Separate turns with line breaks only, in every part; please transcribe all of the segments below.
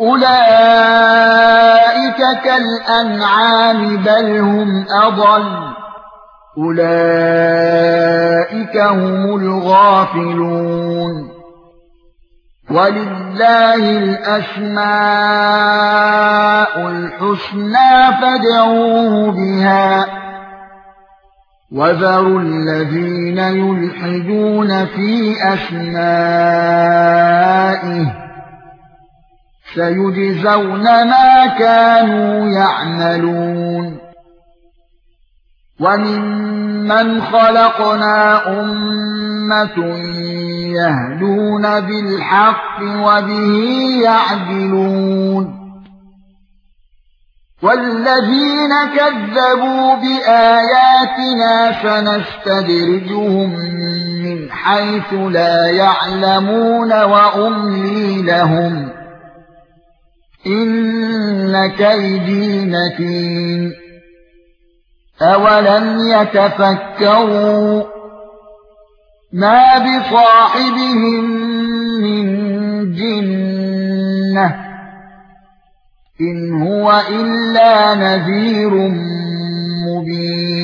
اولئك كالانعام بل هم اضل اولئك هم الغافلون ولله الاسماء الحسنى فادعوه بها وذروا الذين يلحدون في اسمائه سيجزون ما كانوا يعملون وممن خلقنا أمة يهدون بالحق وبه يعدلون والذين كذبوا بآياتنا فنستدرجهم من حيث لا يعلمون وأملي لهم ان كيدي متين اولم يتفكروا ما بصاحبهم من جنه ان هو الا نذير مبين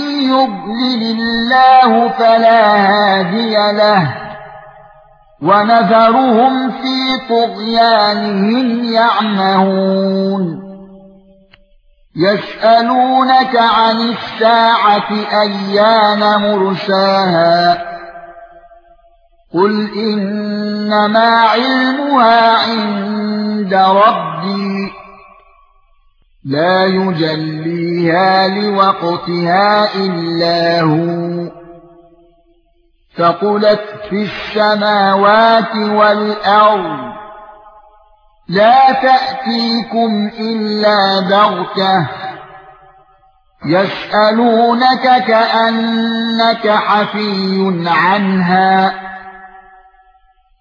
يُضْلِلِ اللَّهُ فَلَا هَادِيَ لَهُ وَنَذَرُهُمْ فِي طُغْيَانِهِمْ يَعْمَهُونَ يَسْأَلُونَكَ عَنِ السَّاعَةِ أَيَّانَ مُرْسَاهَا قُلْ إِنَّمَا عِلْمُهَا عِندَ رَبِّي لا يجليها لوقتها الا هو فقلت في السماوات والارض لا تاتيكم الا بغته يسالونك كانك حفي عنها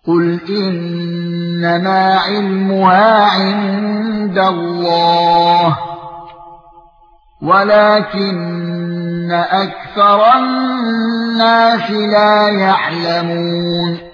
قل انما علمها عند الله ولكن اكثر الناس لا يعلمون